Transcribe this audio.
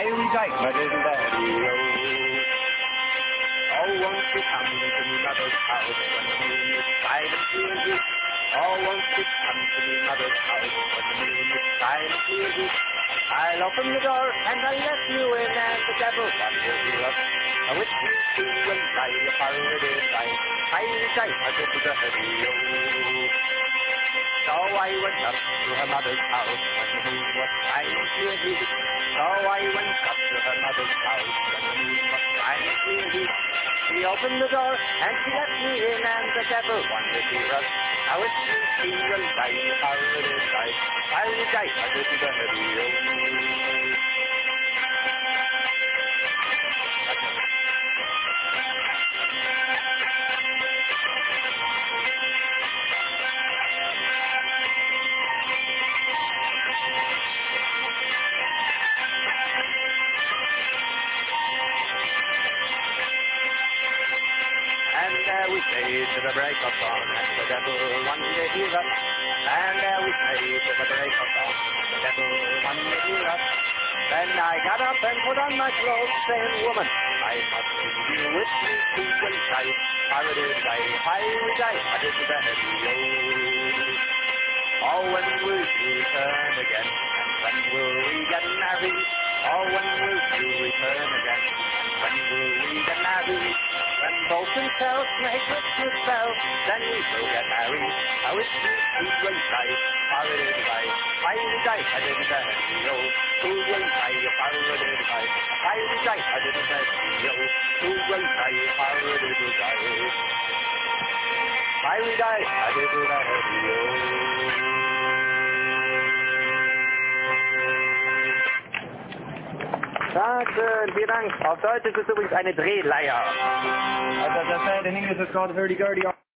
fiery diamond daddy-o. Oh, won't you come to me mother's house when the moon is shining clearly? Oh, won't you come to me mother's house when the moon is shining clearly? I'll open the door and I'll let you in and the devil wonders you up. I wish you see when I a paradise I fiery diamond daddy-o. So I went up to her mother's house opened the door and she let me in and the devil wanted to us. Now it's you see the light, paradise light, paradise, I did the heavy And there we stayed to the break of dawn, and the devil wanted to hear us. And there we stayed to the break of dawn, the devil wanted to hear us. Then I got up and put on my clothes, saying, Woman, I must leave you with me to and sight. Paradise, I, paradise, I did the heavy Oh, when will you return again? And when will we get married? Oh, when will you themselves make Christmas yourself, then we will get married. I wish you two will die, paradise die, paradise I didn't say yo. Two will die, paradise die, paradise I would die, I didn't say yo. Two will die, paradise die. Paradise I didn't say yo. Danke, vielen Dank. Auf Deutsch ist es übrigens eine Drehleier. As I said in English, it's called hurdy-gurdy.